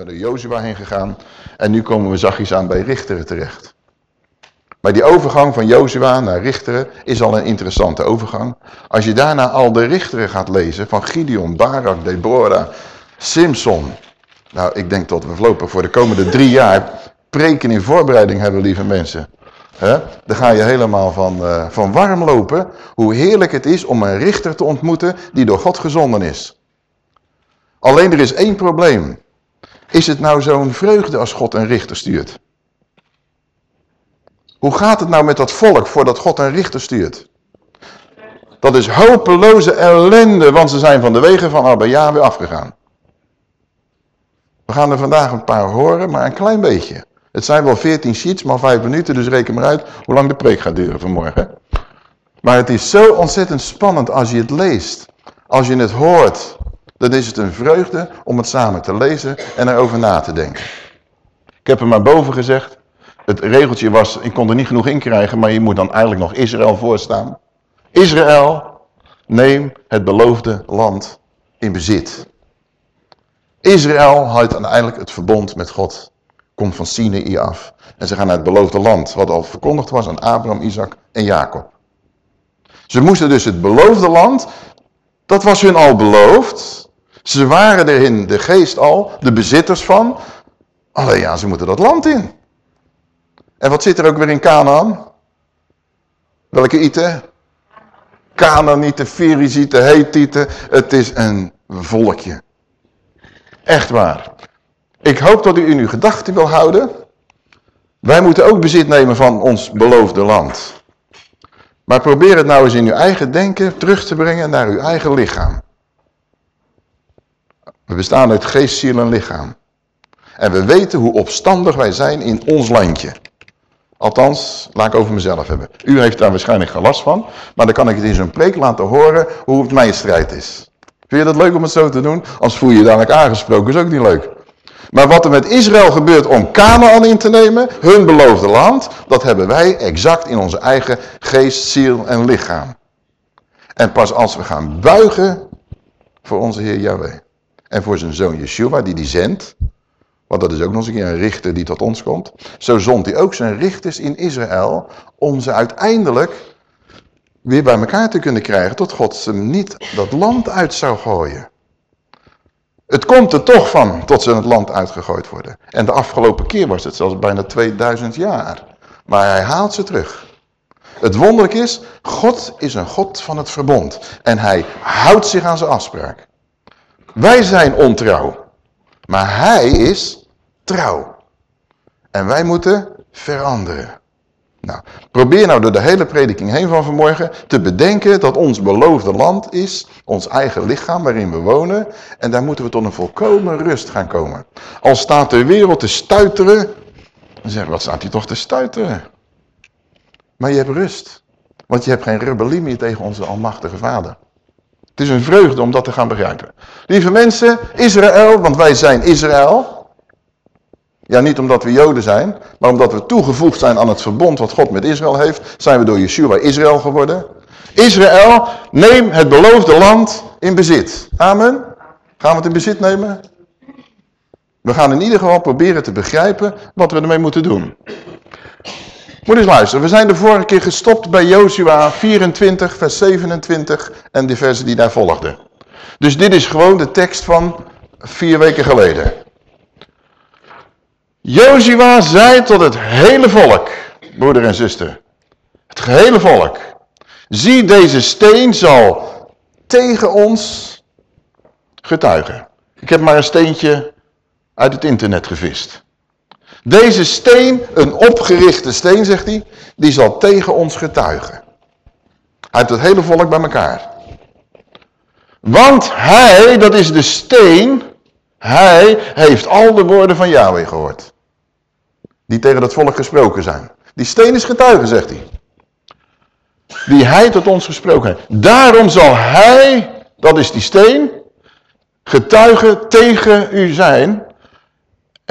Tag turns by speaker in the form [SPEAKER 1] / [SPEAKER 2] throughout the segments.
[SPEAKER 1] we door Jozua heen gegaan. En nu komen we zachtjes aan bij Richteren terecht. Maar die overgang van Jozua naar Richteren is al een interessante overgang. Als je daarna al de Richteren gaat lezen van Gideon, Barak, Deborah, Simpson. Nou, ik denk dat we voorlopig voor de komende drie jaar preken in voorbereiding hebben, lieve mensen. He? Dan ga je helemaal van, uh, van warm lopen. Hoe heerlijk het is om een richter te ontmoeten die door God gezonden is. Alleen er is één probleem. Is het nou zo'n vreugde als God een richter stuurt? Hoe gaat het nou met dat volk voordat God een richter stuurt? Dat is hopeloze ellende, want ze zijn van de wegen van Abba weer afgegaan. We gaan er vandaag een paar horen, maar een klein beetje. Het zijn wel 14 sheets, maar 5 minuten, dus reken maar uit hoe lang de preek gaat duren vanmorgen. Maar het is zo ontzettend spannend als je het leest. Als je het hoort, dan is het een vreugde om het samen te lezen en erover na te denken. Ik heb er maar boven gezegd, het regeltje was, ik kon er niet genoeg in krijgen, maar je moet dan eigenlijk nog Israël voorstaan. Israël, neem het beloofde land in bezit. Israël houdt uiteindelijk het verbond met God. Komt van Sinai af. En ze gaan naar het beloofde land, wat al verkondigd was aan Abraham, Isaac en Jacob. Ze moesten dus het beloofde land, dat was hun al beloofd. Ze waren er in de geest al, de bezitters van. Alleen ja, ze moeten dat land in. En wat zit er ook weer in Canaan? Welke ite? Canaanieten, Ferizieten, Hethieten. Het is een volkje. Echt waar. Ik hoop dat u in uw gedachten wil houden. Wij moeten ook bezit nemen van ons beloofde land. Maar probeer het nou eens in uw eigen denken terug te brengen naar uw eigen lichaam. We bestaan uit geest, ziel en lichaam. En we weten hoe opstandig wij zijn in ons landje. Althans, laat ik over mezelf hebben. U heeft daar waarschijnlijk geen last van, maar dan kan ik het in zo'n preek laten horen hoe het mijn strijd is. Vind je dat leuk om het zo te doen? Als voel je je dadelijk aangesproken, is ook niet leuk. Maar wat er met Israël gebeurt om Canaan in te nemen, hun beloofde land, dat hebben wij exact in onze eigen geest, ziel en lichaam. En pas als we gaan buigen voor onze Heer Yahweh en voor zijn zoon Yeshua, die die zendt, want dat is ook nog eens een keer een richter die tot ons komt. Zo zond hij ook zijn richters in Israël om ze uiteindelijk weer bij elkaar te kunnen krijgen tot God ze niet dat land uit zou gooien. Het komt er toch van tot ze het land uitgegooid worden. En de afgelopen keer was het zelfs bijna 2000 jaar. Maar hij haalt ze terug. Het wonderlijk is, God is een God van het verbond. En hij houdt zich aan zijn afspraak. Wij zijn ontrouw. Maar hij is trouw. En wij moeten veranderen. Nou, probeer nou door de hele prediking heen van vanmorgen te bedenken dat ons beloofde land is, ons eigen lichaam waarin we wonen. En daar moeten we tot een volkomen rust gaan komen. Al staat de wereld te stuiteren, dan we, wat staat hier toch te stuiteren? Maar je hebt rust, want je hebt geen rebellie meer tegen onze almachtige vader. Het is een vreugde om dat te gaan begrijpen. Lieve mensen, Israël, want wij zijn Israël, ja, niet omdat we Joden zijn, maar omdat we toegevoegd zijn aan het verbond wat God met Israël heeft, zijn we door Yeshua Israël geworden. Israël, neem het beloofde land in bezit. Amen. Gaan we het in bezit nemen? We gaan in ieder geval proberen te begrijpen wat we ermee moeten doen. Moet eens luisteren, we zijn de vorige keer gestopt bij Joshua 24, vers 27 en de versen die daar volgden. Dus dit is gewoon de tekst van vier weken geleden. Jozua zei tot het hele volk, broeder en zuster, het gehele volk, zie deze steen zal tegen ons getuigen. Ik heb maar een steentje uit het internet gevist. Deze steen, een opgerichte steen, zegt hij, die zal tegen ons getuigen. Hij heeft het hele volk bij elkaar. Want hij, dat is de steen, hij heeft al de woorden van Yahweh gehoord. Die tegen het volk gesproken zijn. Die steen is getuige, zegt hij. Die hij tot ons gesproken heeft. Daarom zal hij, dat is die steen, getuige tegen u zijn.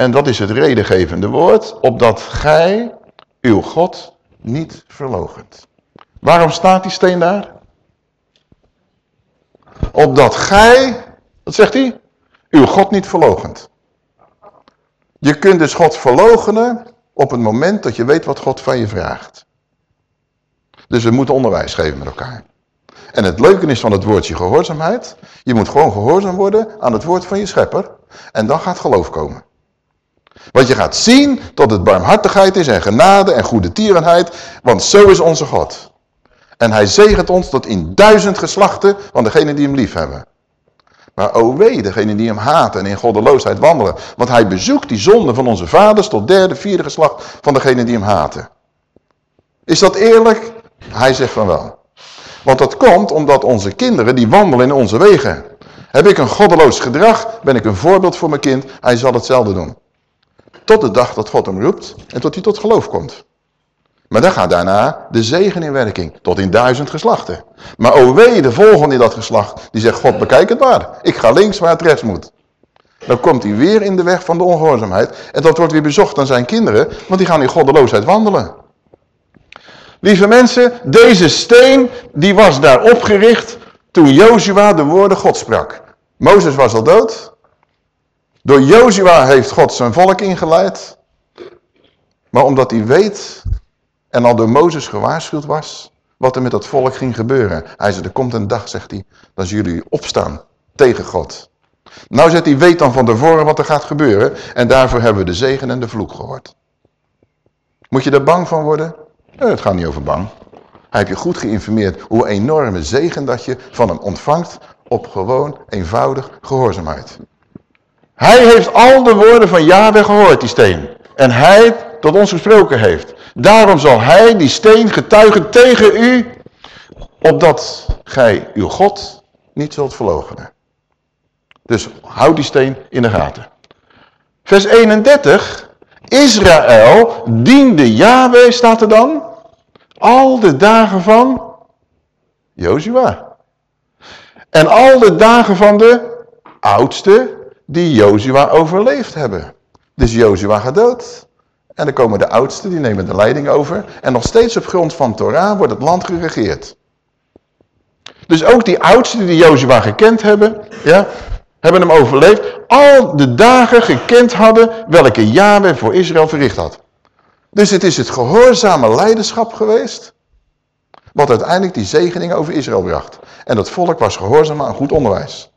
[SPEAKER 1] En dat is het redengevende woord, opdat gij uw God niet verlogent. Waarom staat die steen daar? Opdat gij, wat zegt hij? Uw God niet verlogent. Je kunt dus God verloochenen op het moment dat je weet wat God van je vraagt. Dus we moeten onderwijs geven met elkaar. En het leuke is van het woordje gehoorzaamheid. Je moet gewoon gehoorzaam worden aan het woord van je schepper. En dan gaat geloof komen. Want je gaat zien dat het barmhartigheid is en genade en goede tierenheid. Want zo is onze God. En hij zegent ons tot in duizend geslachten van degenen die hem lief hebben. Maar o wee, degenen die hem haten en in goddeloosheid wandelen. Want hij bezoekt die zonde van onze vaders tot derde, vierde geslacht van degenen die hem haten. Is dat eerlijk? Hij zegt van wel. Want dat komt omdat onze kinderen die wandelen in onze wegen. Heb ik een goddeloos gedrag, ben ik een voorbeeld voor mijn kind. Hij zal hetzelfde doen. Tot de dag dat God hem roept en tot hij tot geloof komt. Maar dan gaat daarna de zegen in werking, tot in duizend geslachten. Maar o wee, de volgende in dat geslacht, die zegt, God bekijk het maar. Ik ga links waar het rechts moet. Dan komt hij weer in de weg van de ongehoorzaamheid. En dat wordt weer bezocht aan zijn kinderen, want die gaan in goddeloosheid wandelen. Lieve mensen, deze steen die was daar opgericht toen Jozua de woorden God sprak. Mozes was al dood. Door Jozua heeft God zijn volk ingeleid. Maar omdat hij weet en al door Mozes gewaarschuwd was wat er met dat volk ging gebeuren. Hij zei, er komt een dag, zegt hij, dat jullie opstaan tegen God. Nou zegt hij, weet dan van tevoren wat er gaat gebeuren. En daarvoor hebben we de zegen en de vloek gehoord. Moet je er bang van worden? Nee, het gaat niet over bang. Hij heeft je goed geïnformeerd hoe enorme zegen dat je van hem ontvangt op gewoon eenvoudig gehoorzaamheid. Hij heeft al de woorden van Yahweh gehoord, die steen. En hij tot ons gesproken heeft. Daarom zal hij, die steen, getuigen tegen u, opdat gij uw God niet zult verloochenen. Dus houd die steen in de gaten. Vers 31. Israël diende Yahweh, staat er dan, al de dagen van Jozua. En al de dagen van de oudste die Jozua overleefd hebben. Dus Jozua gaat dood. En dan komen de oudsten, die nemen de leiding over. En nog steeds op grond van Torah wordt het land geregeerd. Dus ook die oudsten die Jozua gekend hebben, ja, hebben hem overleefd. Al de dagen gekend hadden welke Yahweh voor Israël verricht had. Dus het is het gehoorzame leiderschap geweest. Wat uiteindelijk die zegeningen over Israël bracht. En dat volk was gehoorzaam aan goed onderwijs.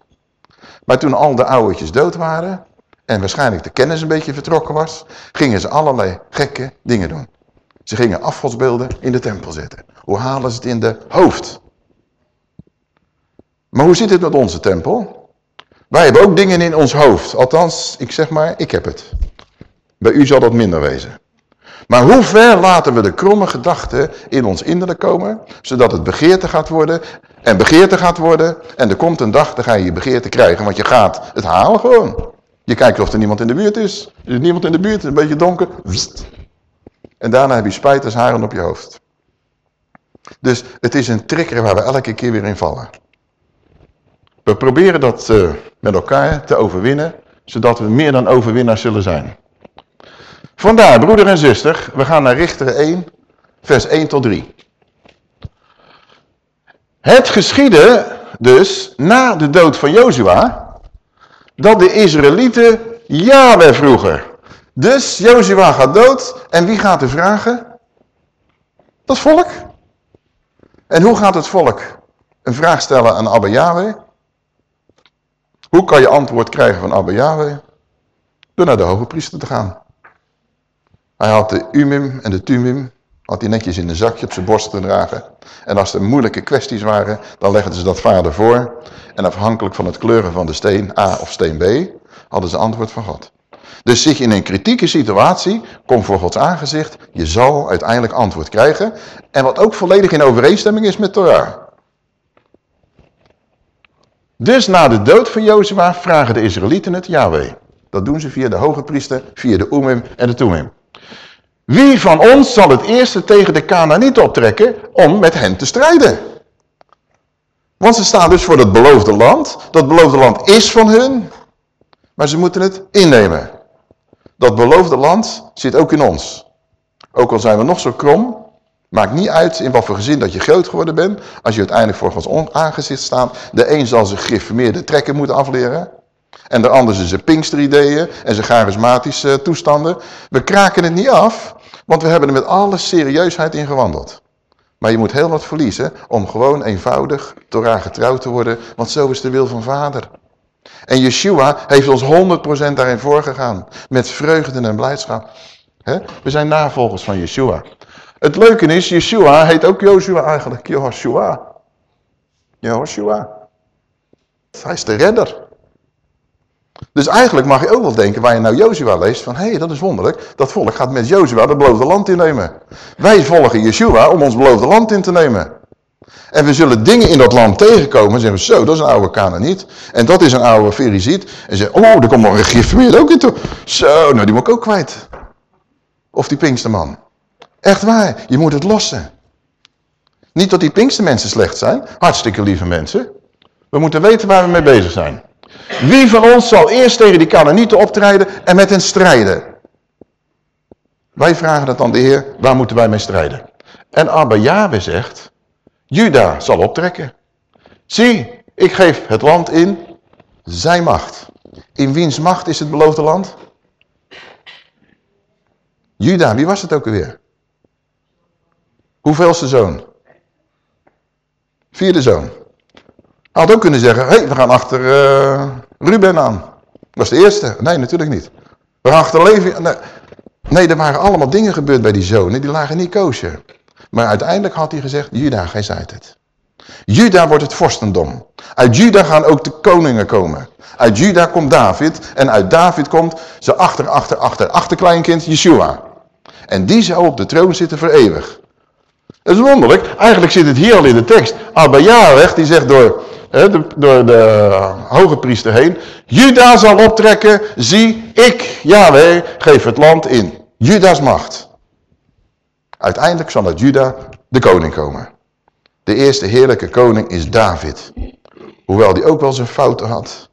[SPEAKER 1] Maar toen al de ouwetjes dood waren, en waarschijnlijk de kennis een beetje vertrokken was, gingen ze allerlei gekke dingen doen. Ze gingen afgodsbeelden in de tempel zetten. Hoe halen ze het in de hoofd? Maar hoe zit het met onze tempel? Wij hebben ook dingen in ons hoofd. Althans, ik zeg maar, ik heb het. Bij u zal dat minder wezen. Maar hoe ver laten we de kromme gedachten in ons innerlijk komen, zodat het begeerte gaat worden en begeerte gaat worden en er komt een dag, dan ga je je begeerte krijgen, want je gaat het halen gewoon. Je kijkt of er niemand in de buurt is. Er is niemand in de buurt, een beetje donker. En daarna heb je spijt haren op je hoofd. Dus het is een trigger waar we elke keer weer in vallen. We proberen dat uh, met elkaar te overwinnen, zodat we meer dan overwinnaars zullen zijn. Vandaar, broeder en zuster, we gaan naar Richter 1, vers 1 tot 3. Het geschiedde dus na de dood van Jozua dat de Israëlieten Yahweh vroegen. Dus Jozua gaat dood en wie gaat er vragen? Dat volk. En hoe gaat het volk een vraag stellen aan Abba Yahweh? Hoe kan je antwoord krijgen van Abba Yahweh? Door naar de hoge priester te gaan. Hij had de Umim en de Tumim, had hij netjes in een zakje op zijn borst te dragen. En als er moeilijke kwesties waren, dan legden ze dat vader voor. En afhankelijk van het kleuren van de steen A of steen B, hadden ze antwoord van God. Dus je in een kritieke situatie, kom voor Gods aangezicht, je zal uiteindelijk antwoord krijgen. En wat ook volledig in overeenstemming is met Torah. Dus na de dood van Jozua vragen de Israëlieten het Yahweh. Dat doen ze via de hoge priester, via de Umim en de Tumim. Wie van ons zal het eerste tegen de Canaanieten optrekken om met hen te strijden? Want ze staan dus voor dat beloofde land. Dat beloofde land is van hun, maar ze moeten het innemen. Dat beloofde land zit ook in ons. Ook al zijn we nog zo krom, maakt niet uit in wat voor gezin dat je groot geworden bent. Als je uiteindelijk voor Gods aangezicht staat, de een zal zich gereformeerde trekken moeten afleren. En de anderen zijn pinkster-ideeën en zijn charismatische toestanden. We kraken het niet af, want we hebben er met alle serieusheid in gewandeld. Maar je moet heel wat verliezen om gewoon eenvoudig Torah getrouwd te worden, want zo is de wil van vader. En Yeshua heeft ons 100% daarin voorgegaan, met vreugde en blijdschap. We zijn navolgers van Yeshua. Het leuke is, Yeshua heet ook Joshua eigenlijk. Jehoshua. Hij is de redder. Dus eigenlijk mag je ook wel denken, waar je nou Jozua leest, van hé, hey, dat is wonderlijk. Dat volk gaat met Jozua het beloofde land innemen. Wij volgen Yeshua om ons beloofde land in te nemen. En we zullen dingen in dat land tegenkomen en zeggen, zo, dat is een oude Canaaniet. En dat is een oude Feriziet. En zeggen, oh, er komt nog een gereformeerd ook in toe. Zo, nou die moet ik ook kwijt. Of die Pinksterman. Echt waar, je moet het lossen. Niet dat die Pinkstermensen slecht zijn. Hartstikke lieve mensen. We moeten weten waar we mee bezig zijn. Wie van ons zal eerst tegen die Canaanieten optreden en met hen strijden? Wij vragen dat aan de Heer, waar moeten wij mee strijden? En Abba Yahweh zegt, Juda zal optrekken. Zie, ik geef het land in zijn macht. In wiens macht is het beloofde land? Juda, wie was het ook alweer? Hoeveelste zoon? Vierde zoon. Hij had ook kunnen zeggen, hé, hey, we gaan achter uh, Ruben aan. Dat was de eerste. Nee, natuurlijk niet. We gaan achter Levi. Nee. nee, er waren allemaal dingen gebeurd bij die zonen. Die lagen niet koosje. Maar uiteindelijk had hij gezegd, Juda, gij zijt het. Juda wordt het vorstendom. Uit Juda gaan ook de koningen komen. Uit Juda komt David. En uit David komt zijn achter, achter, achter, achterkleinkind Yeshua. En die zou op de troon zitten voor eeuwig. Dat is wonderlijk. Eigenlijk zit het hier al in de tekst. Abba Yahweh, die zegt door, hè, de, door de hoge priester heen. Juda zal optrekken, zie ik, Yahweh, geef het land in. Juda's macht. Uiteindelijk zal uit Juda de koning komen. De eerste heerlijke koning is David. Hoewel die ook wel zijn fouten had.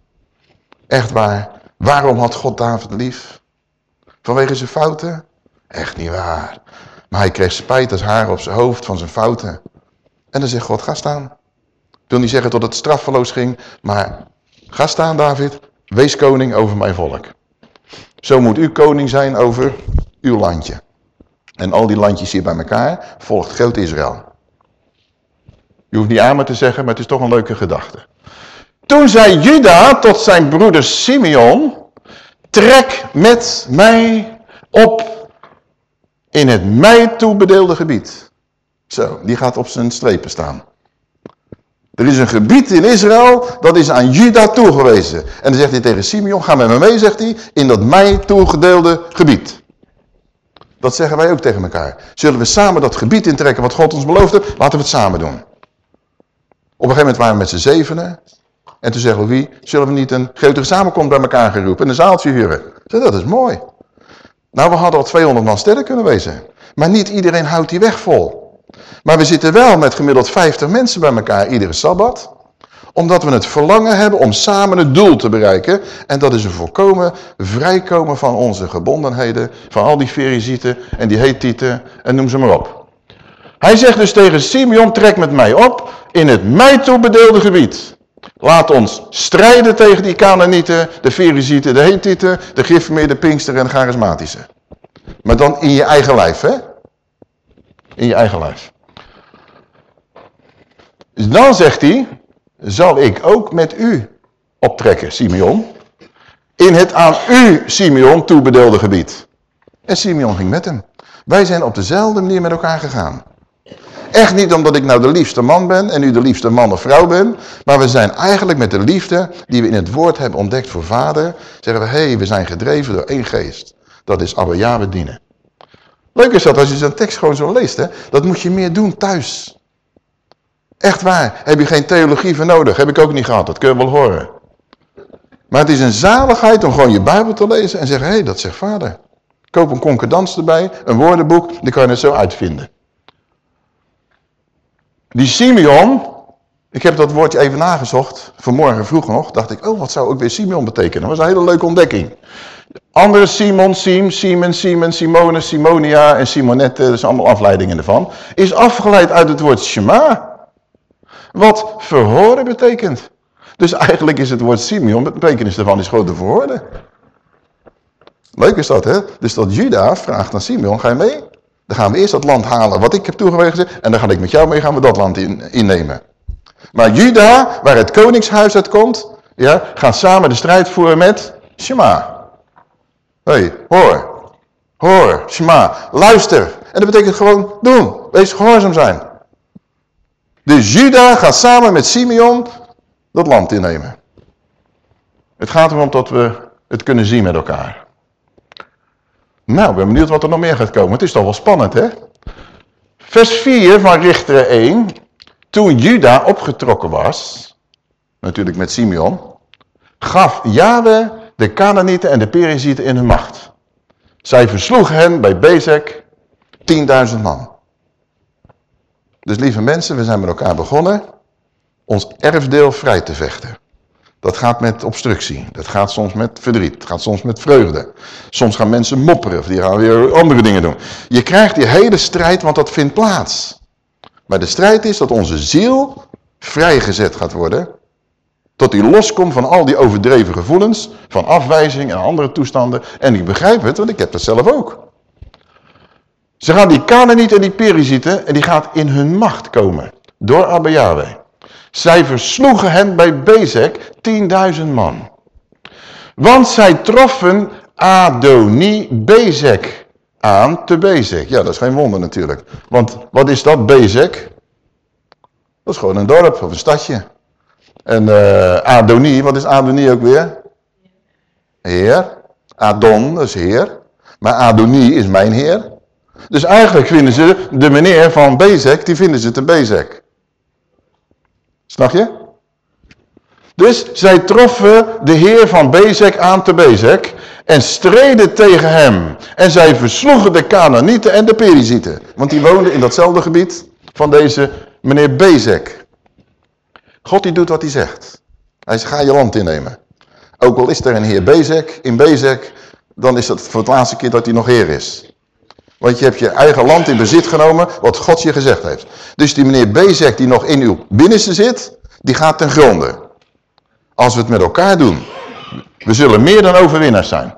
[SPEAKER 1] Echt waar. Waarom had God David lief? Vanwege zijn fouten? Echt niet waar. Maar hij kreeg spijt als haar op zijn hoofd van zijn fouten. En dan zegt God, ga staan. Ik wil niet zeggen dat het straffeloos ging, maar ga staan David, wees koning over mijn volk. Zo moet u koning zijn over uw landje. En al die landjes hier bij elkaar volgt groot Israël. Je hoeft niet aan me te zeggen, maar het is toch een leuke gedachte. Toen zei Juda tot zijn broeder Simeon, trek met mij op in het mij toebedeelde gebied. Zo, die gaat op zijn strepen staan. Er is een gebied in Israël, dat is aan Juda toegewezen. En dan zegt hij tegen Simeon, ga met me mee, zegt hij, in dat mij toegedeelde gebied. Dat zeggen wij ook tegen elkaar. Zullen we samen dat gebied intrekken wat God ons beloofde? Laten we het samen doen. Op een gegeven moment waren we met z'n zevenen. En toen zeggen we, wie? Zullen we niet een grotere samenkomst bij elkaar geroepen en een zaaltje huren? Zeg, dat is mooi. Nou, we hadden al 200 man sterren kunnen wezen. Maar niet iedereen houdt die weg vol. Maar we zitten wel met gemiddeld 50 mensen bij elkaar iedere Sabbat. Omdat we het verlangen hebben om samen het doel te bereiken. En dat is een volkomen vrijkomen van onze gebondenheden. Van al die ferizieten en die heetieten en noem ze maar op. Hij zegt dus tegen Simeon, trek met mij op in het mij toebedeelde gebied. Laat ons strijden tegen die Canaanieten, de Ferizieten, de Hethieten, de Gifmeer, Pinkster en de Charismatische. Maar dan in je eigen lijf, hè? In je eigen lijf. Dus dan zegt hij, zal ik ook met u optrekken, Simeon, in het aan u, Simeon, toebedeelde gebied. En Simeon ging met hem. Wij zijn op dezelfde manier met elkaar gegaan. Echt niet omdat ik nou de liefste man ben en u de liefste man of vrouw ben. Maar we zijn eigenlijk met de liefde die we in het woord hebben ontdekt voor vader. Zeggen we, hé, hey, we zijn gedreven door één geest. Dat is Abba Yahweh dienen. Leuk is dat als je zo'n tekst gewoon zo leest. Hè? Dat moet je meer doen thuis. Echt waar. Heb je geen theologie voor nodig. Heb ik ook niet gehad. Dat kun je wel horen. Maar het is een zaligheid om gewoon je Bijbel te lezen en zeggen, hé, hey, dat zegt vader. Koop een concordans erbij, een woordenboek, die kan je het zo uitvinden. Die Simeon, ik heb dat woordje even nagezocht, vanmorgen vroeg nog, dacht ik, oh wat zou ook weer Simeon betekenen? Dat was een hele leuke ontdekking. Andere Simon, Sim, Simon, Simon, Simone, Simonia en Simonette, dat zijn allemaal afleidingen ervan, is afgeleid uit het woord Shema. Wat verhoren betekent. Dus eigenlijk is het woord Simeon, de betekenis daarvan is gewoon de verhoorde. Leuk is dat, hè? Dus dat Juda vraagt aan Simeon, ga je mee? Dan gaan we eerst dat land halen wat ik heb toegewezen en dan ga ik met jou mee, gaan we dat land in, innemen. Maar Juda, waar het koningshuis uit komt, ja, gaat samen de strijd voeren met Shema. Hé, hey, hoor. Hoor, Shema, luister. En dat betekent gewoon doen. Wees gehoorzaam zijn. Dus Juda gaat samen met Simeon dat land innemen. Het gaat erom dat we het kunnen zien met elkaar. Nou, ik ben benieuwd wat er nog meer gaat komen. Het is toch wel spannend, hè? Vers 4 van Richter 1. Toen Juda opgetrokken was, natuurlijk met Simeon, gaf Yahweh de Canaanieten en de Perizieten in hun macht. Zij versloegen hen bij Bezek 10.000 man. Dus lieve mensen, we zijn met elkaar begonnen ons erfdeel vrij te vechten. Dat gaat met obstructie. Dat gaat soms met verdriet. Dat gaat soms met vreugde. Soms gaan mensen mopperen. Of die gaan weer andere dingen doen. Je krijgt die hele strijd, want dat vindt plaats. Maar de strijd is dat onze ziel vrijgezet gaat worden. Tot die loskomt van al die overdreven gevoelens. Van afwijzing en andere toestanden. En ik begrijp het, want ik heb dat zelf ook. Ze gaan die Canaanieten en die Perizieten. En die gaat in hun macht komen. Door Abba Yahweh. Zij versloegen hen bij Bezek, 10.000 man. Want zij troffen Adoni Bezek aan te Bezek. Ja, dat is geen wonder natuurlijk. Want wat is dat, Bezek? Dat is gewoon een dorp of een stadje. En uh, Adoni, wat is Adoni ook weer? Heer. Adon, dat is heer. Maar Adoni is mijn heer. Dus eigenlijk vinden ze de meneer van Bezek, die vinden ze te Bezek. Snap je? Dus zij troffen de heer van Bezek aan te Bezek en streden tegen hem. En zij versloegen de Canaanieten en de Perizieten. Want die woonden in datzelfde gebied van deze meneer Bezek. God die doet wat hij zegt. Hij zegt, ga je land innemen. Ook al is er een heer Bezek, in Bezek, dan is dat voor het laatste keer dat hij nog heer is. Want je hebt je eigen land in bezit genomen, wat God je gezegd heeft. Dus die meneer Bezek die nog in uw binnenste zit, die gaat ten gronde. Als we het met elkaar doen. We zullen meer dan overwinnaars zijn.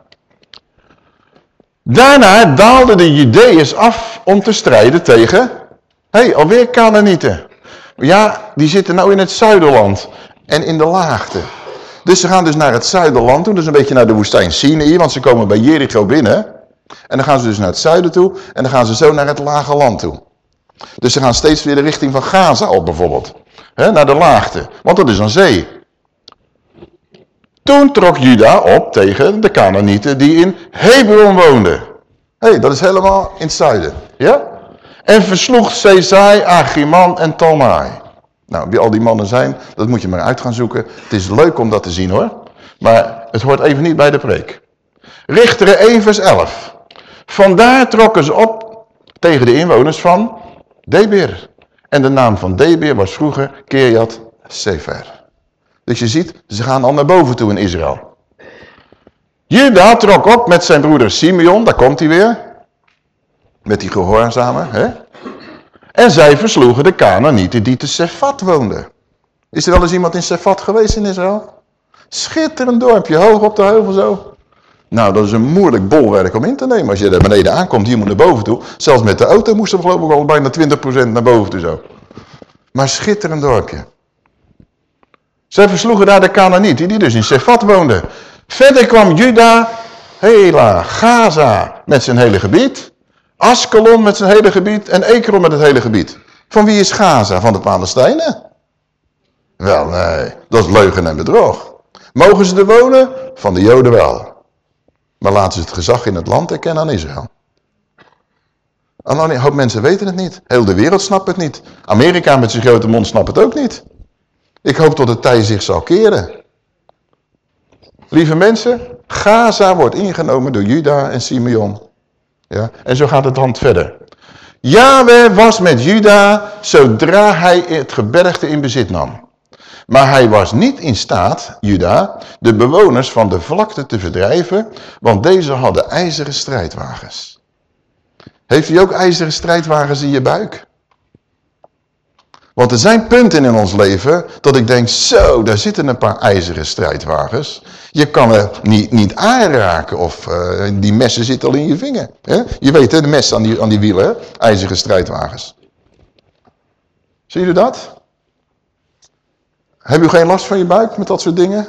[SPEAKER 1] Daarna daalden de Judeërs af om te strijden tegen, hé, hey, alweer Canaanieten. Ja, die zitten nou in het zuiderland en in de laagte. Dus ze gaan dus naar het zuiderland toe, dus een beetje naar de woestijn Sinai, want ze komen bij Jericho binnen. En dan gaan ze dus naar het zuiden toe en dan gaan ze zo naar het lage land toe. Dus ze gaan steeds weer de richting van Gaza op bijvoorbeeld. He, naar de laagte, want dat is een zee. Toen trok Juda op tegen de Canaanieten die in Hebron woonden. Hé, hey, dat is helemaal in het zuiden. Ja? En versloeg Sezai, Achiman en Talmai. Nou, wie al die mannen zijn, dat moet je maar uit gaan zoeken. Het is leuk om dat te zien hoor. Maar het hoort even niet bij de preek. Richteren 1 vers 11. Vandaar trokken ze op tegen de inwoners van Debir. En de naam van Debir was vroeger Kirjat Sefer. Dus je ziet, ze gaan al naar boven toe in Israël. Juda trok op met zijn broeder Simeon, daar komt hij weer. Met die gehoorzamen. Hè? En zij versloegen de Canaanieten die te Sefat woonden. Is er wel eens iemand in Sefat geweest in Israël? Schitterend dorpje, hoog op de heuvel zo. Nou, dat is een moeilijk bolwerk om in te nemen. Als je daar beneden aankomt, hier moet naar boven toe. Zelfs met de auto moesten we geloof ik al bijna 20% naar boven toe zo. Maar schitterend dorpje. Zij versloegen daar de Canaanieten, die dus in Sefat woonden. Verder kwam Juda, Hela, Gaza met zijn hele gebied. Askelon met zijn hele gebied en Ekron met het hele gebied. Van wie is Gaza? Van de Palestijnen? Wel, nee, dat is leugen en bedrog. Mogen ze er wonen? Van de Joden wel. Maar laten ze het gezag in het land erkennen aan Israël. En een hoop mensen weten het niet. Heel de wereld snapt het niet. Amerika met zijn grote mond snapt het ook niet. Ik hoop dat het tij zich zal keren. Lieve mensen, Gaza wordt ingenomen door Juda en Simeon. Ja, en zo gaat het hand verder. Yahweh was met Juda zodra hij het gebergte in bezit nam. Maar hij was niet in staat, Juda, de bewoners van de vlakte te verdrijven, want deze hadden ijzeren strijdwagens. Heeft u ook ijzeren strijdwagens in je buik? Want er zijn punten in ons leven dat ik denk, zo, daar zitten een paar ijzeren strijdwagens. Je kan er niet, niet aanraken of uh, die messen zitten al in je vinger. Hè? Je weet hè, de messen aan die, aan die wielen, ijzeren strijdwagens. Zie je dat? Heb u geen last van je buik met dat soort dingen?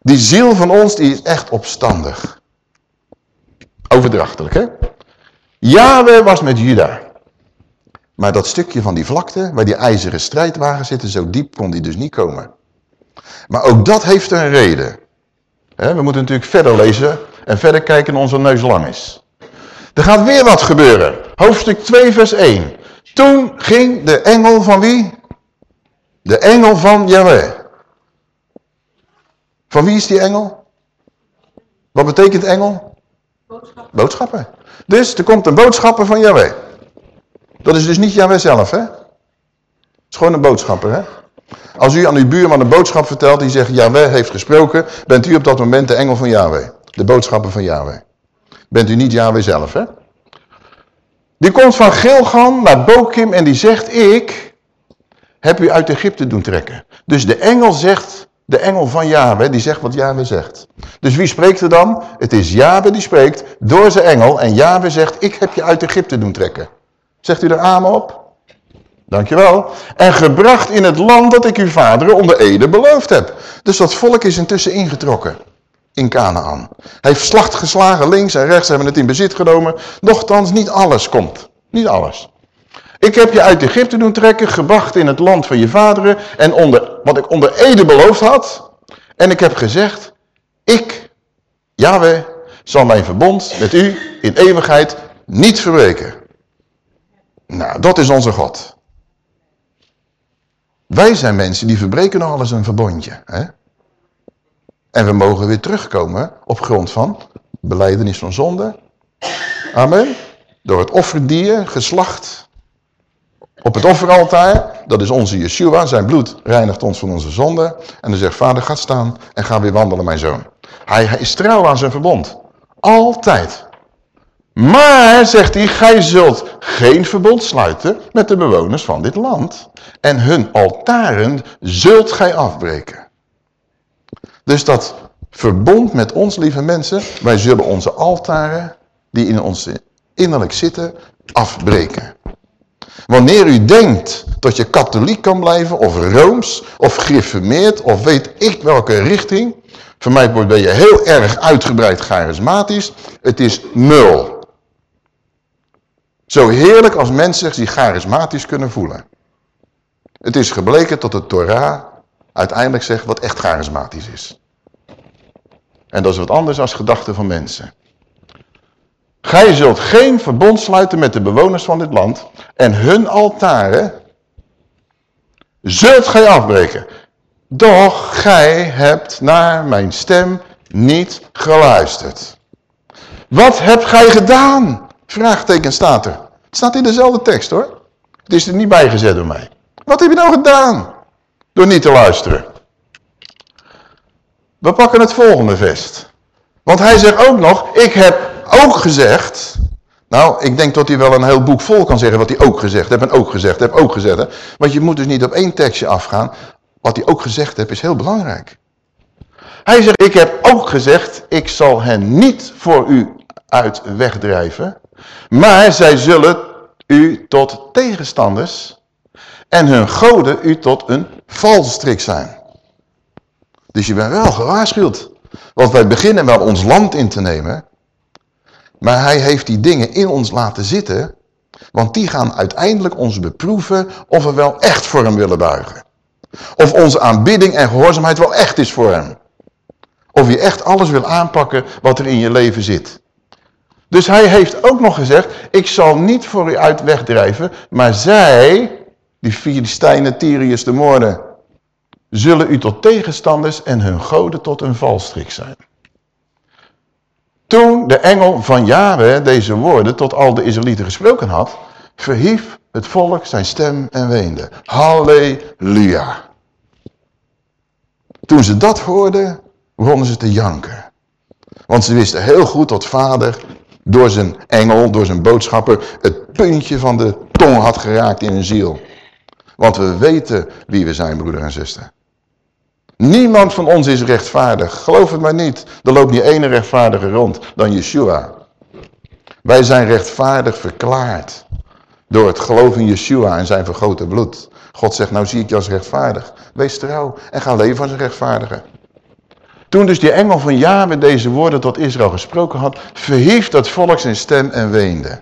[SPEAKER 1] Die ziel van ons, die is echt opstandig. Overdrachtelijk, hè? Yahweh was met Juda. Maar dat stukje van die vlakte, waar die ijzeren strijdwagen zitten, zo diep kon die dus niet komen. Maar ook dat heeft een reden. We moeten natuurlijk verder lezen en verder kijken en onze neus lang is. Er gaat weer wat gebeuren. Hoofdstuk 2 vers 1. Toen ging de engel van wie? De engel van Yahweh. Van wie is die engel? Wat betekent engel? Boodschapper. Boodschapper. Dus er komt een boodschapper van Yahweh. Dat is dus niet Yahweh zelf, hè? Het is gewoon een boodschapper, hè? Als u aan uw buurman een boodschap vertelt die zegt Yahweh heeft gesproken, bent u op dat moment de engel van Yahweh. De boodschapper van Yahweh. Bent u niet Yahweh zelf, hè? Die komt van Gilgan naar Bokim en die zegt, ik heb u uit Egypte doen trekken. Dus de engel zegt, de engel van Yahweh, die zegt wat Yahweh zegt. Dus wie spreekt er dan? Het is Yahweh die spreekt door zijn engel en Yahweh zegt, ik heb je uit Egypte doen trekken. Zegt u er amen op? Dankjewel. En gebracht in het land dat ik uw vaderen onder Ede beloofd heb. Dus dat volk is intussen ingetrokken in Canaan. Hij heeft slacht geslagen, links en rechts hebben het in bezit genomen. Nochtans, niet alles komt. Niet alles. Ik heb je uit Egypte doen trekken, gebracht in het land van je vaderen. En onder, wat ik onder Ede beloofd had. En ik heb gezegd, ik, Yahweh, zal mijn verbond met u in eeuwigheid niet verbreken. Nou, dat is onze God. Wij zijn mensen die verbreken nog alles een verbondje. Hè? En we mogen weer terugkomen op grond van beleidenis van zonde. Amen. Door het offerdier, geslacht. Op het offeraltaar, dat is onze Yeshua, zijn bloed reinigt ons van onze zonde. En dan zegt vader, ga staan en ga weer wandelen mijn zoon. Hij, hij is trouw aan zijn verbond. Altijd. Maar, zegt hij, gij zult geen verbond sluiten met de bewoners van dit land. En hun altaren zult gij afbreken. Dus dat verbond met ons, lieve mensen, wij zullen onze altaren, die in ons innerlijk zitten, afbreken. Wanneer u denkt dat je katholiek kan blijven, of rooms, of gereformeerd, of weet ik welke richting, voor mij ben je heel erg uitgebreid charismatisch, het is nul. Zo heerlijk als mensen zich charismatisch kunnen voelen. Het is gebleken dat de Torah uiteindelijk zegt wat echt charismatisch is. En dat is wat anders als gedachten van mensen. Gij zult geen verbond sluiten met de bewoners van dit land en hun altaren zult gij afbreken. Doch gij hebt naar mijn stem niet geluisterd. Wat hebt gij gedaan? Vraagteken staat er. Het staat in dezelfde tekst hoor. Het is er niet bijgezet door mij. Wat heb je nou gedaan? Door niet te luisteren. We pakken het volgende vest. Want hij zegt ook nog, ik heb ook gezegd... Nou, ik denk dat hij wel een heel boek vol kan zeggen wat hij ook gezegd heeft. En ook gezegd heb, ook gezegd. Want je moet dus niet op één tekstje afgaan. Wat hij ook gezegd heeft is heel belangrijk. Hij zegt, ik heb ook gezegd, ik zal hen niet voor u uit wegdrijven. Maar zij zullen u tot tegenstanders en hun goden u tot een valstrik zijn. Dus je bent wel gewaarschuwd. Want wij beginnen wel ons land in te nemen. Maar hij heeft die dingen in ons laten zitten. Want die gaan uiteindelijk ons beproeven of we wel echt voor hem willen buigen. Of onze aanbidding en gehoorzaamheid wel echt is voor hem. Of je echt alles wil aanpakken wat er in je leven zit. Dus hij heeft ook nog gezegd, ik zal niet voor u uit wegdrijven, maar zij, die Filistijnen, Tyrius, de moorden, zullen u tot tegenstanders en hun goden tot een valstrik zijn. Toen de engel van Jahwe deze woorden tot al de Israëlieten gesproken had, verhief het volk zijn stem en weende. Halleluja. Toen ze dat hoorden, begonnen ze te janken. Want ze wisten heel goed dat vader door zijn engel, door zijn boodschapper, het puntje van de tong had geraakt in hun ziel. Want we weten wie we zijn, broeder en zuster. Niemand van ons is rechtvaardig. Geloof het maar niet. Er loopt niet ene rechtvaardige rond dan Yeshua. Wij zijn rechtvaardig verklaard. Door het geloof in Yeshua en zijn vergoten bloed. God zegt, nou zie ik je als rechtvaardig. Wees trouw en ga leven als een rechtvaardige. Toen dus die engel van Yahweh deze woorden tot Israël gesproken had, verhief dat volk zijn stem en weende.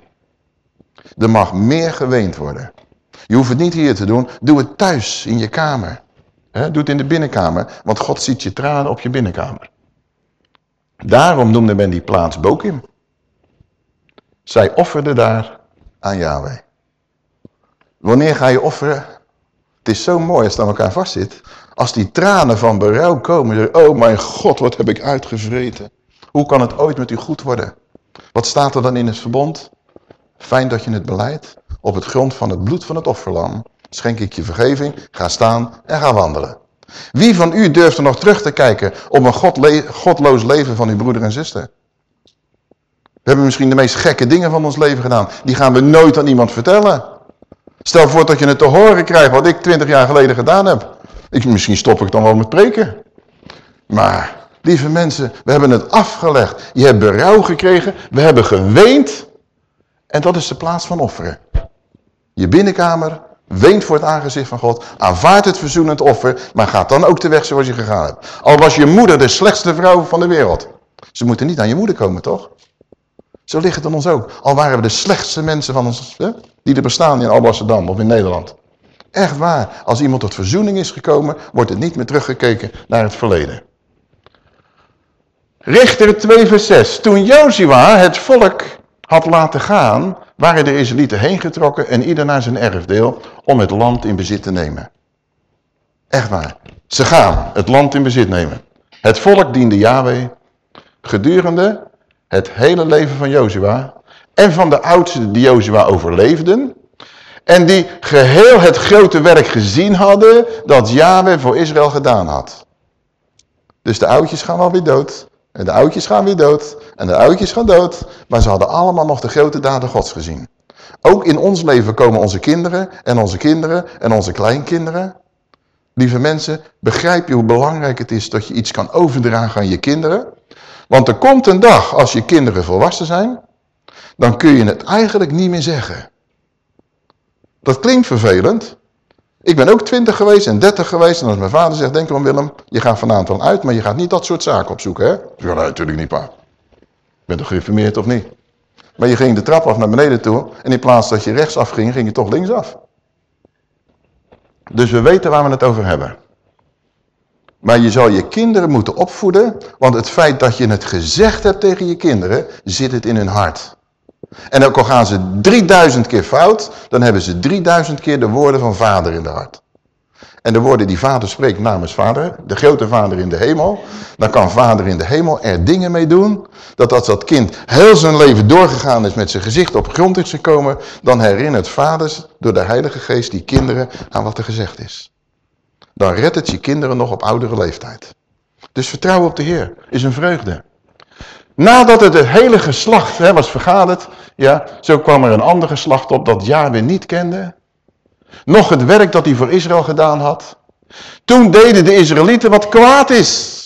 [SPEAKER 1] Er mag meer geweend worden. Je hoeft het niet hier te doen, doe het thuis in je kamer. Doe het in de binnenkamer, want God ziet je tranen op je binnenkamer. Daarom noemde men die plaats Bokim. Zij offerde daar aan Yahweh. Wanneer ga je offeren? Het is zo mooi als het aan elkaar vastzit. Als die tranen van berouw komen. Oh mijn God, wat heb ik uitgevreten. Hoe kan het ooit met u goed worden? Wat staat er dan in het verbond? Fijn dat je het beleidt. Op het grond van het bloed van het offerlam schenk ik je vergeving. Ga staan en ga wandelen. Wie van u durft er nog terug te kijken op een godloos leven van uw broeder en zuster? We hebben misschien de meest gekke dingen van ons leven gedaan. Die gaan we nooit aan iemand vertellen. Stel voor dat je het te horen krijgt wat ik twintig jaar geleden gedaan heb. Ik, misschien stop ik dan wel met preken. Maar, lieve mensen, we hebben het afgelegd. Je hebt berouw gekregen, we hebben geweend. En dat is de plaats van offeren. Je binnenkamer weent voor het aangezicht van God. Aanvaard het verzoenend offer, maar gaat dan ook de weg zoals je gegaan hebt. Al was je moeder de slechtste vrouw van de wereld. Ze moeten niet aan je moeder komen, toch? Zo ligt het aan ons ook. Al waren we de slechtste mensen van ons, hè, die er bestaan in Alblasserdam of in Nederland. Echt waar. Als iemand tot verzoening is gekomen, wordt het niet meer teruggekeken naar het verleden. Richter 2 vers 6. Toen Jozua het volk had laten gaan, waren de Israëlieten heen getrokken en ieder naar zijn erfdeel om het land in bezit te nemen. Echt waar. Ze gaan het land in bezit nemen. Het volk diende Yahweh gedurende het hele leven van Jozua en van de oudsten die Jozua overleefden en die geheel het grote werk gezien hadden dat Yahweh voor Israël gedaan had. Dus de oudjes gaan alweer dood. En de oudjes gaan weer dood. En de oudjes gaan dood. Maar ze hadden allemaal nog de grote daden gods gezien. Ook in ons leven komen onze kinderen en onze kinderen en onze kleinkinderen. Lieve mensen, begrijp je hoe belangrijk het is dat je iets kan overdragen aan je kinderen? Want er komt een dag als je kinderen volwassen zijn, dan kun je het eigenlijk niet meer zeggen. Dat klinkt vervelend. Ik ben ook twintig geweest en dertig geweest. En als mijn vader zegt, denk erom Willem, je gaat vanavond dan uit, maar je gaat niet dat soort zaken opzoeken, hè? Nee, natuurlijk niet, pa. Ik ben toch geïnformeerd of niet? Maar je ging de trap af naar beneden toe en in plaats dat je rechtsaf ging, ging je toch linksaf. Dus we weten waar we het over hebben. Maar je zal je kinderen moeten opvoeden, want het feit dat je het gezegd hebt tegen je kinderen, zit het in hun hart. En ook al gaan ze 3000 keer fout, dan hebben ze 3000 keer de woorden van vader in de hart. En de woorden die vader spreekt namens vader, de grote vader in de hemel, dan kan vader in de hemel er dingen mee doen, dat als dat kind heel zijn leven doorgegaan is met zijn gezicht op grond is gekomen, dan herinnert vaders door de heilige geest die kinderen aan wat er gezegd is. Dan redt het je kinderen nog op oudere leeftijd. Dus vertrouwen op de Heer is een vreugde. Nadat het, hele geslacht hè, was vergaderd, ja, zo kwam er een ander geslacht op dat Yahweh niet kende. Nog het werk dat hij voor Israël gedaan had. Toen deden de Israëlieten wat kwaad is.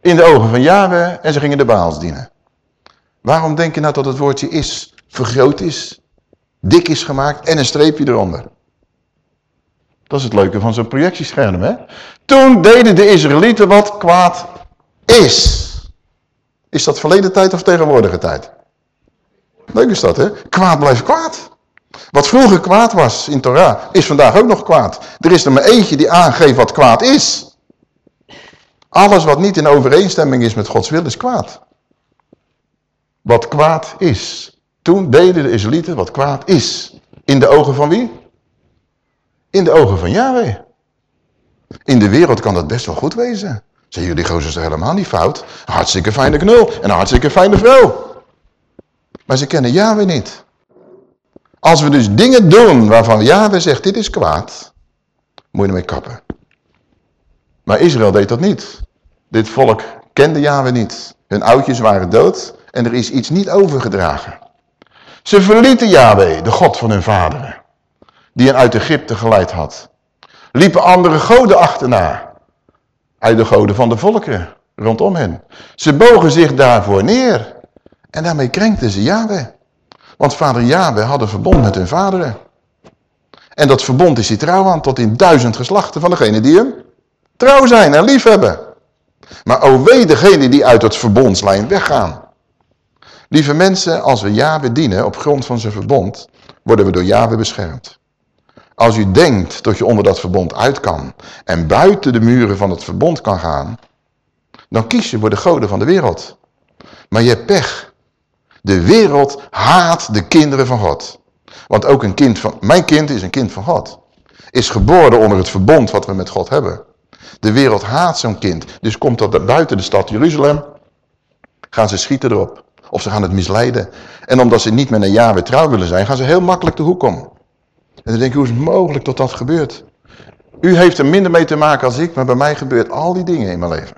[SPEAKER 1] In de ogen van Yahweh en ze gingen de Baals dienen. Waarom denk je nou dat het woordje is vergroot is, dik is gemaakt en een streepje eronder? Dat is het leuke van zo'n projectiescherm. Hè? Toen deden de Israëlieten wat kwaad is. Is dat verleden tijd of tegenwoordige tijd? Leuk is dat, hè? Kwaad blijft kwaad. Wat vroeger kwaad was in Torah, is vandaag ook nog kwaad. Er is er maar eentje die aangeeft wat kwaad is. Alles wat niet in overeenstemming is met Gods wil, is kwaad. Wat kwaad is. Toen deden de Israëlieten wat kwaad is. In de ogen van wie? In de ogen van Yahweh. In de wereld kan dat best wel goed wezen. Zeggen jullie gozers helemaal niet fout. Hartstikke fijne knul en een hartstikke fijne vrouw. Maar ze kennen Yahweh niet. Als we dus dingen doen waarvan Yahweh zegt dit is kwaad, moet je ermee kappen. Maar Israël deed dat niet. Dit volk kende Yahweh niet. Hun oudjes waren dood en er is iets niet overgedragen. Ze verlieten Yahweh, de God van hun vaderen. die hen uit Egypte geleid had. Liepen andere goden achterna. Uit de goden van de volkeren rondom hen. Ze bogen zich daarvoor neer. En daarmee krenkten ze Yahweh. Want vader Yahweh had een verbond met hun vaderen. En dat verbond is hij trouw aan tot in duizend geslachten van degene die hem trouw zijn en lief hebben. Maar o wee degene die uit het verbondslijn weggaan. Lieve mensen, als we Yahweh dienen op grond van zijn verbond, worden we door Yahweh beschermd. Als u denkt dat je onder dat verbond uit kan en buiten de muren van het verbond kan gaan, dan kies je voor de goden van de wereld. Maar je hebt pech. De wereld haat de kinderen van God. Want ook een kind van, mijn kind is een kind van God. Is geboren onder het verbond wat we met God hebben. De wereld haat zo'n kind. Dus komt dat buiten de stad Jeruzalem, gaan ze schieten erop. Of ze gaan het misleiden. En omdat ze niet met een jaar weer trouw willen zijn, gaan ze heel makkelijk de hoek om. En dan denk ik, hoe is het mogelijk dat dat gebeurt? U heeft er minder mee te maken als ik, maar bij mij gebeurt al die dingen in mijn leven.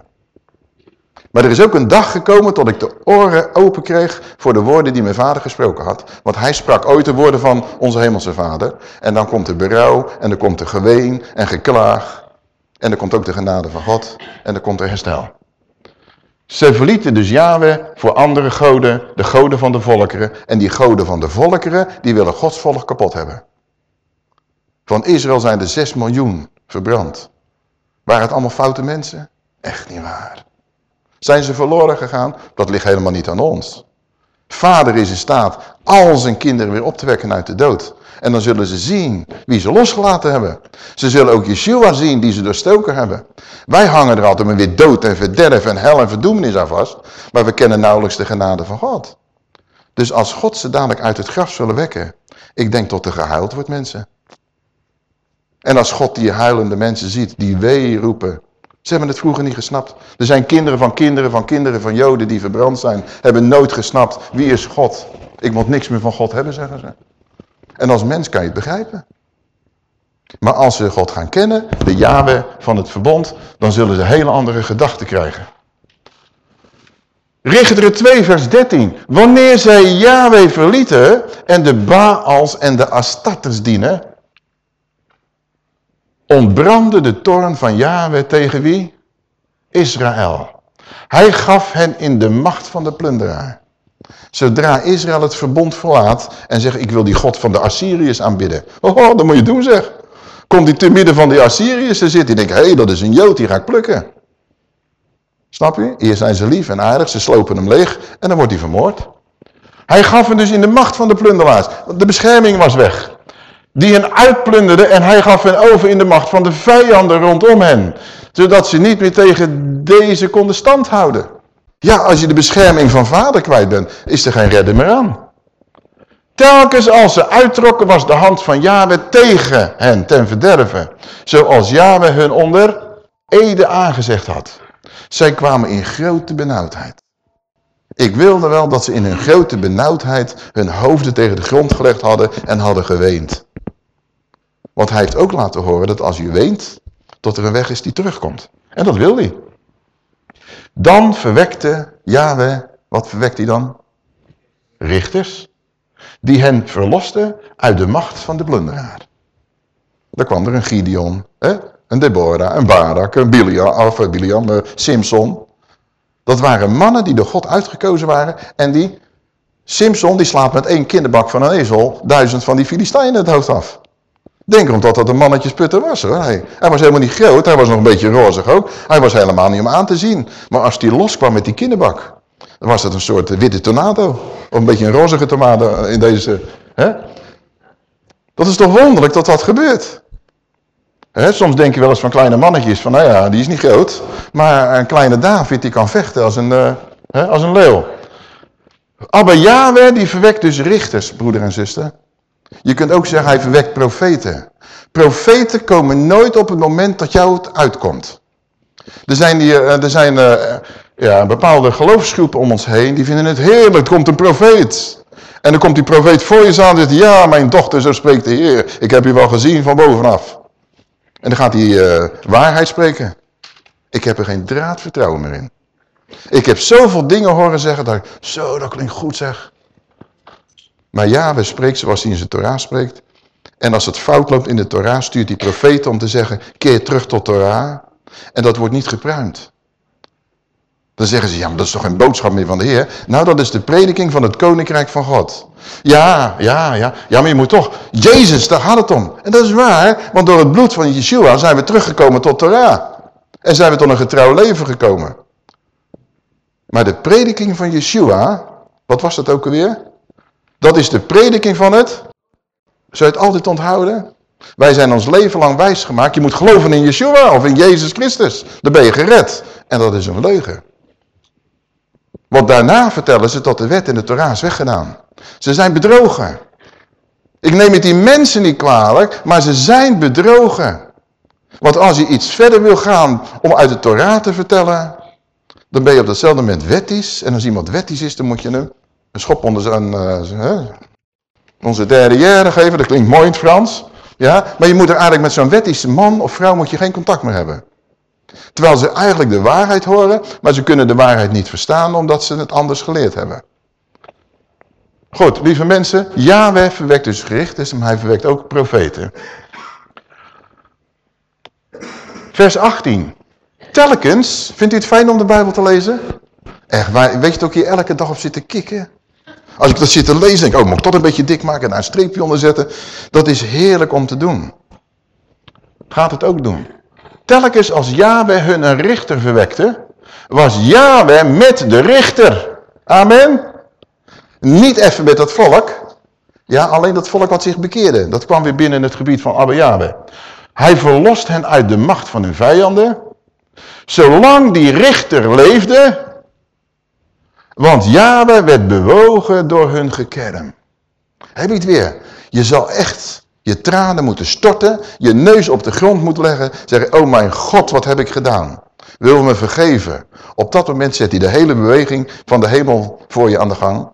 [SPEAKER 1] Maar er is ook een dag gekomen tot ik de oren open kreeg voor de woorden die mijn vader gesproken had. Want hij sprak ooit de woorden van onze hemelse vader. En dan komt er berouw en dan komt er geween en geklaag. En dan komt ook de genade van God en dan komt er herstel. Ze verlieten dus Yahweh voor andere goden, de goden van de volkeren. En die goden van de volkeren, die willen Gods volk kapot hebben. Van Israël zijn er 6 miljoen verbrand. Waren het allemaal foute mensen? Echt niet waar. Zijn ze verloren gegaan? Dat ligt helemaal niet aan ons. Vader is in staat al zijn kinderen weer op te wekken uit de dood. En dan zullen ze zien wie ze losgelaten hebben. Ze zullen ook Yeshua zien die ze doorstoken hebben. Wij hangen er altijd maar weer dood en verderf en hel en verdoemenis aan vast. Maar we kennen nauwelijks de genade van God. Dus als God ze dadelijk uit het graf zullen wekken. Ik denk tot er gehuild wordt mensen. En als God die huilende mensen ziet, die wee roepen. Ze hebben het vroeger niet gesnapt. Er zijn kinderen van kinderen van kinderen van joden die verbrand zijn. Hebben nooit gesnapt, wie is God? Ik moet niks meer van God hebben, zeggen ze. En als mens kan je het begrijpen. Maar als ze God gaan kennen, de Yahweh van het verbond, dan zullen ze hele andere gedachten krijgen. Richter 2 vers 13. Wanneer zij Yahweh verlieten en de Baals en de Astartes dienen, ontbrandde de toorn van Yahweh tegen wie? Israël. Hij gaf hen in de macht van de plunderaar. Zodra Israël het verbond verlaat en zegt, ik wil die God van de Assyriërs aanbidden. Oh, dat moet je doen zeg. Komt hij te midden van die Assyriërs te zitten. Die denkt, hé, hey, dat is een Jood, die ga ik plukken. Snap je? Eerst zijn ze lief en aardig, ze slopen hem leeg en dan wordt hij vermoord. Hij gaf hem dus in de macht van de plunderaars. De bescherming was weg. Die hen uitplunderde en hij gaf hen over in de macht van de vijanden rondom hen. Zodat ze niet meer tegen deze konden standhouden. Ja, als je de bescherming van vader kwijt bent, is er geen redden meer aan. Telkens als ze uittrokken was de hand van Yahweh tegen hen ten verderven. Zoals Yahweh hun onder Ede aangezegd had. Zij kwamen in grote benauwdheid. Ik wilde wel dat ze in hun grote benauwdheid hun hoofden tegen de grond gelegd hadden en hadden geweend. Want hij heeft ook laten horen dat als je weent, tot er een weg is die terugkomt. En dat wil hij. Dan verwekte Yahweh, wat verwekt hij dan? Richters, die hen verlosten uit de macht van de plunderaar. Dan kwam er een Gideon, hè? een Deborah, een Barak, een Biliam, of Biliam, uh, Simson. Dat waren mannen die door God uitgekozen waren en die... Simson die slaat met één kinderbak van een ezel duizend van die Filistijnen het hoofd af. Denk omdat dat een mannetjesputter was hoor. Hij, was helemaal niet groot, hij was nog een beetje rozig ook. Hij was helemaal niet om aan te zien. Maar als hij loskwam met die kinderbak, dan was dat een soort witte tornado. Of een beetje een rozige tomato in deze... Hè? Dat is toch wonderlijk dat dat gebeurt. Hè, soms denk je wel eens van kleine mannetjes, van nou ja, die is niet groot. Maar een kleine David die kan vechten als een, uh, hè, als een leeuw. Abba Yahweh die verwekt dus richters, broeder en zuster. Je kunt ook zeggen, hij verwekt profeten. Profeten komen nooit op het moment dat jou het uitkomt. Er zijn, die, eh, er zijn uh, ja, bepaalde geloofsgroepen om ons heen, die vinden het heerlijk, er komt een profeet. En dan komt die profeet voor je staan en zegt, ja, mijn dochter, zo spreekt de Heer. Ik heb je wel gezien van bovenaf. En dan gaat hij uh, waarheid spreken. Ik heb er geen draad vertrouwen meer in. Ik heb zoveel dingen horen zeggen, dat zo, dat klinkt goed zeg. Maar ja, we spreekt zoals hij in zijn Torah spreekt. En als het fout loopt in de Torah, stuurt die profeten om te zeggen, keer terug tot Torah. En dat wordt niet gepruimd. Dan zeggen ze, ja, maar dat is toch geen boodschap meer van de Heer? Nou, dat is de prediking van het Koninkrijk van God. Ja, ja, ja. Ja, maar je moet toch... Jezus, daar gaat het om. En dat is waar, want door het bloed van Yeshua zijn we teruggekomen tot Torah. En zijn we tot een getrouw leven gekomen. Maar de prediking van Yeshua, wat was dat ook alweer? Dat is de prediking van het... Zou je het altijd onthouden? Wij zijn ons leven lang wijs gemaakt. Je moet geloven in Yeshua of in Jezus Christus. Dan ben je gered. En dat is een leugen. Want daarna vertellen ze dat de wet en de Torah is weggedaan. Ze zijn bedrogen. Ik neem het die mensen niet kwalijk, maar ze zijn bedrogen. Want als je iets verder wil gaan om uit de Torah te vertellen, dan ben je op datzelfde moment wettisch. En als iemand wettisch is, dan moet je hem een schop onder zijn, uh, onze derrière geven. Dat klinkt mooi in het Frans. Ja? Maar je moet er eigenlijk met zo'n wettische man of vrouw moet je geen contact meer hebben. Terwijl ze eigenlijk de waarheid horen, maar ze kunnen de waarheid niet verstaan omdat ze het anders geleerd hebben. Goed, lieve mensen, Yahweh verwekt dus gericht, maar hij verwekt ook profeten. Vers 18. Telkens, vindt u het fijn om de Bijbel te lezen? Echt, weet je toch hier elke dag op zitten kikken? Als ik dat zit te lezen, denk ik, oh, moet ik dat een beetje dik maken en daar een streepje onder zetten. Dat is heerlijk om te doen. Gaat het ook doen. Telkens als Yahweh hun een richter verwekte, was Yahweh met de richter. Amen. Niet even met dat volk. Ja, alleen dat volk wat zich bekeerde. Dat kwam weer binnen het gebied van Abba Yahweh. Hij verlost hen uit de macht van hun vijanden. Zolang die richter leefde. Want Yahweh werd bewogen door hun gekerm. Heb je het weer? Je zal echt je tranen moeten storten, je neus op de grond moeten leggen, zeggen, oh mijn God, wat heb ik gedaan? Wil me vergeven? Op dat moment zet hij de hele beweging van de hemel voor je aan de gang,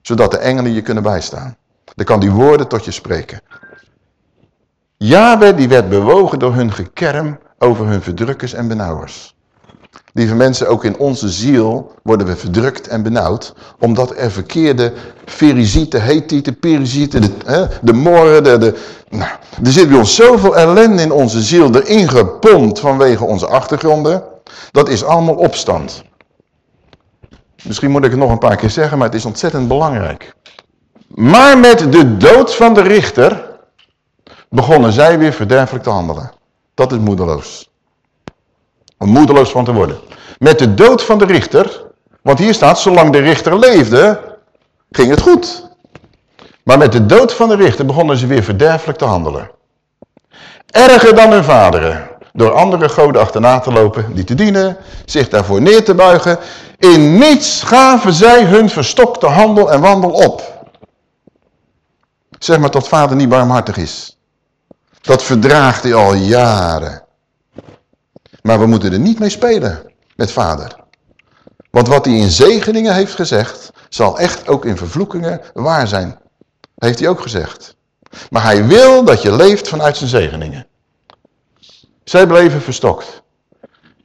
[SPEAKER 1] zodat de engelen je kunnen bijstaan. Dan kan die woorden tot je spreken. Yahweh die werd bewogen door hun gekerm over hun verdrukkers en benauwers. Lieve mensen, ook in onze ziel worden we verdrukt en benauwd, omdat er verkeerde ferizieten, hetieten, perizieten, de, hè, de moren, de, de, nou, er zit bij ons zoveel ellende in onze ziel erin gepompt vanwege onze achtergronden. Dat is allemaal opstand. Misschien moet ik het nog een paar keer zeggen, maar het is ontzettend belangrijk. Maar met de dood van de richter begonnen zij weer verderfelijk te handelen. Dat is moedeloos. Om moedeloos van te worden. Met de dood van de richter, want hier staat, zolang de richter leefde, ging het goed. Maar met de dood van de richter begonnen ze weer verderfelijk te handelen. Erger dan hun vaderen. Door andere goden achterna te lopen, die te dienen, zich daarvoor neer te buigen. In niets gaven zij hun verstokte handel en wandel op. Zeg maar tot vader niet barmhartig is. Dat verdraagt hij al jaren. Maar we moeten er niet mee spelen met vader. Want wat hij in zegeningen heeft gezegd, zal echt ook in vervloekingen waar zijn. Heeft hij ook gezegd. Maar hij wil dat je leeft vanuit zijn zegeningen. Zij bleven verstokt.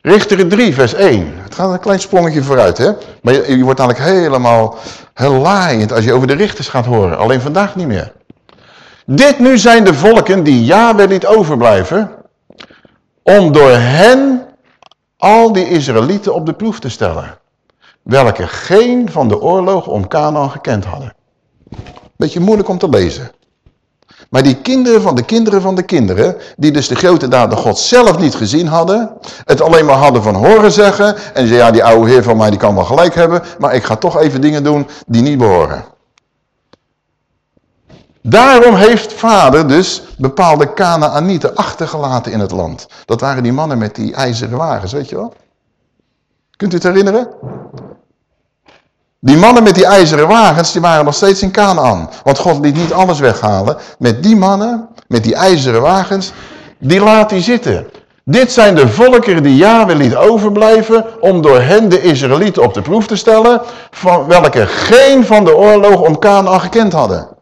[SPEAKER 1] Richteren 3, vers 1. Het gaat een klein sprongetje vooruit, hè? Maar je, wordt eigenlijk helemaal laaiend als je over de richters gaat horen. Alleen vandaag niet meer. Dit nu zijn de volken die Yahweh niet overblijven, om door hen al die Israëlieten op de proef te stellen, welke geen van de oorlog om Canaan gekend hadden. Beetje moeilijk om te lezen. Maar die kinderen van de kinderen van de kinderen, die dus de grote daden God zelf niet gezien hadden, het alleen maar hadden van horen zeggen, en zeiden, ja die oude heer van mij die kan wel gelijk hebben, maar ik ga toch even dingen doen die niet behoren. Daarom heeft vader dus bepaalde Kanaanieten achtergelaten in het land. Dat waren die mannen met die ijzeren wagens, weet je wel? Kunt u het herinneren? Die mannen met die ijzeren wagens, die waren nog steeds in Canaan. Want God liet niet alles weghalen. Met die mannen, met die ijzeren wagens, die laat hij zitten. Dit zijn de volkeren die Yahweh liet overblijven om door hen de Israëlieten op de proef te stellen, van welke geen van de oorlog om Canaan gekend hadden.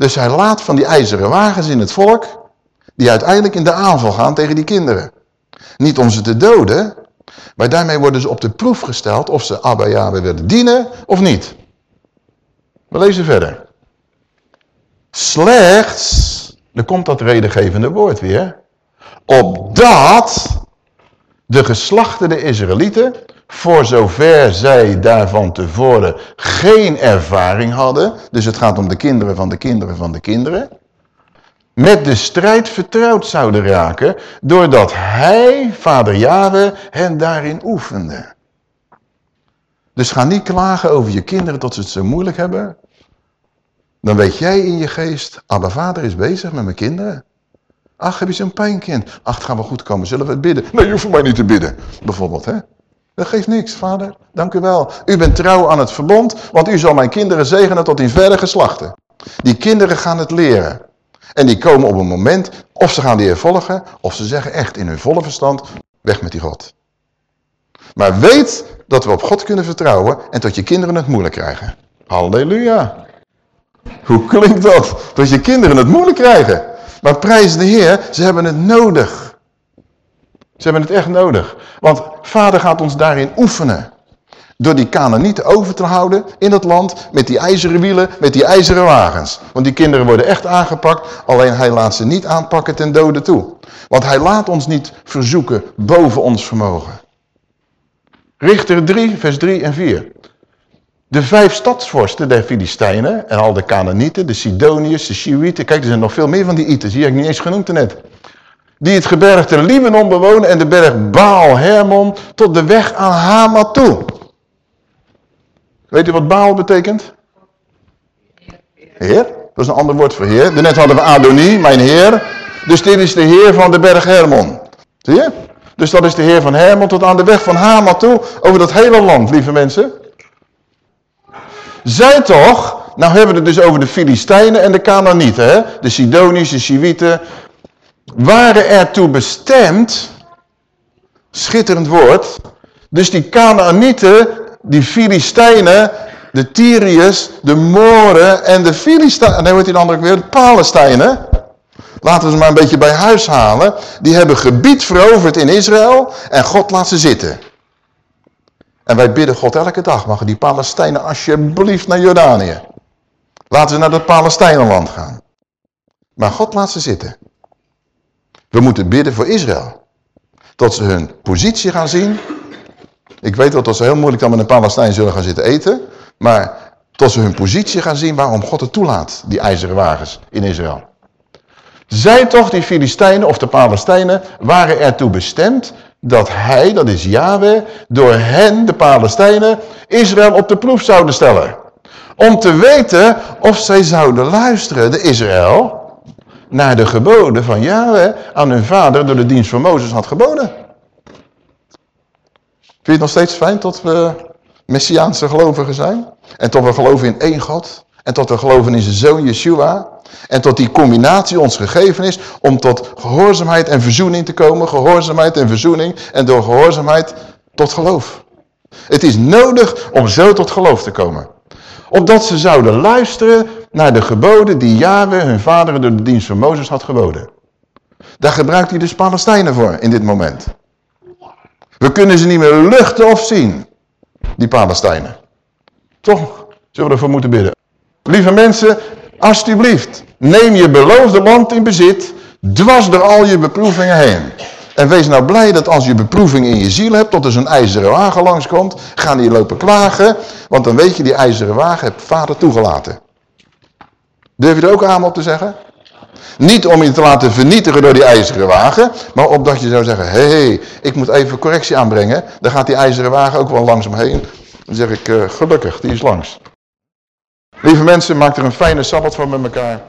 [SPEAKER 1] Dus hij laat van die ijzeren wagens in het volk, die uiteindelijk in de aanval gaan tegen die kinderen. Niet om ze te doden, maar daarmee worden ze op de proef gesteld of ze Abba Yahweh willen dienen of niet. We lezen verder. Slechts, dan komt dat redengevende woord weer, opdat de geslachterde Israëlieten, voor zover zij daarvan tevoren geen ervaring hadden, dus het gaat om de kinderen van de kinderen van de kinderen, met de strijd vertrouwd zouden raken, doordat hij, vader Jahwe, hen daarin oefende. Dus ga niet klagen over je kinderen tot ze het zo moeilijk hebben. Dan weet jij in je geest, Abba vader is bezig met mijn kinderen. Ach, heb je zo'n pijnkind? Ach, het gaat wel goed komen. Zullen we het bidden? Nee, je hoeft voor mij niet te bidden. Bijvoorbeeld, hè? Dat geeft niks, vader. Dank u wel. U bent trouw aan het verbond, want u zal mijn kinderen zegenen tot in verre geslachten. Die kinderen gaan het leren. En die komen op een moment, of ze gaan die volgen, of ze zeggen echt in hun volle verstand, weg met die God. Maar weet dat we op God kunnen vertrouwen en dat je kinderen het moeilijk krijgen. Halleluja. Hoe klinkt dat? Dat je kinderen het moeilijk krijgen. Maar prijs de Heer, ze hebben het nodig. Ze hebben het echt nodig. Want vader gaat ons daarin oefenen. Door die niet over te houden in het land met die ijzeren wielen, met die ijzeren wagens. Want die kinderen worden echt aangepakt, alleen hij laat ze niet aanpakken ten dode toe. Want hij laat ons niet verzoeken boven ons vermogen. Richter 3, vers 3 en 4. De vijf stadsvorsten der Filistijnen en al de Canaanieten, de Sidoniërs, de Shiwieten. Kijk, er zijn nog veel meer van die Ieten, die heb ik niet eens genoemd net. Die het gebergte Libanon bewonen en de berg Baal Hermon tot de weg aan Hama toe. Weet u wat Baal betekent? Heer. Dat is een ander woord voor heer. Net hadden we Adoni, mijn heer. Dus dit is de heer van de berg Hermon. Zie je? Dus dat is de heer van Hermon tot aan de weg van Hama toe. Over dat hele land, lieve mensen. Zij toch, nou hebben we het dus over de Filistijnen en de Canaanieten. Hè? De Sidoniërs, de Shiwieten. Waren ertoe bestemd, schitterend woord. Dus die Canaanieten die Filistijnen, de Tyriërs, de Moren en de Filistijnen, en dan wordt die andere weer, de Palestijnen. Laten we ze maar een beetje bij huis halen. Die hebben gebied veroverd in Israël en God laat ze zitten. En wij bidden God elke dag, mogen die Palestijnen alsjeblieft naar Jordanië. Laten ze naar dat Palestijnenland gaan. Maar God laat ze zitten. We moeten bidden voor Israël. Tot ze hun positie gaan zien ik weet dat ze heel moeilijk dan met een Palestijn zullen gaan zitten eten. Maar tot ze hun positie gaan zien waarom God het toelaat, die ijzeren wagens in Israël. Zij toch, die Filistijnen of de Palestijnen, waren ertoe bestemd dat hij, dat is Yahweh, door hen, de Palestijnen, Israël op de proef zouden stellen. Om te weten of zij zouden luisteren, de Israël, naar de geboden van Yahweh aan hun vader door de dienst van Mozes had geboden. Vind je het nog steeds fijn dat we Messiaanse gelovigen zijn? En tot we geloven in één God? En tot we geloven in zijn zoon Yeshua? En tot die combinatie ons gegeven is om tot gehoorzaamheid en verzoening te komen. Gehoorzaamheid en verzoening. En door gehoorzaamheid tot geloof. Het is nodig om zo tot geloof te komen. Opdat ze zouden luisteren naar de geboden die Yahweh hun vaderen door de dienst van Mozes had geboden. Daar gebruikt hij dus Palestijnen voor in dit moment. We kunnen ze niet meer luchten of zien, die Palestijnen. Toch zullen we ervoor moeten bidden. Lieve mensen, alsjeblieft, neem je beloofde land in bezit, dwars door al je beproevingen heen. En wees nou blij dat als je beproeving in je ziel hebt, tot er zo'n ijzeren wagen langskomt, gaan die lopen klagen, want dan weet je, die ijzeren wagen heeft vader toegelaten. Durf je er ook aan op te zeggen? Niet om je te laten vernietigen door die ijzeren wagen, maar opdat je zou zeggen, hé, hey, ik moet even correctie aanbrengen. Dan gaat die ijzeren wagen ook wel langzaam heen. Dan zeg ik, uh, gelukkig, die is langs. Lieve mensen, maak er een fijne sabbat van met elkaar.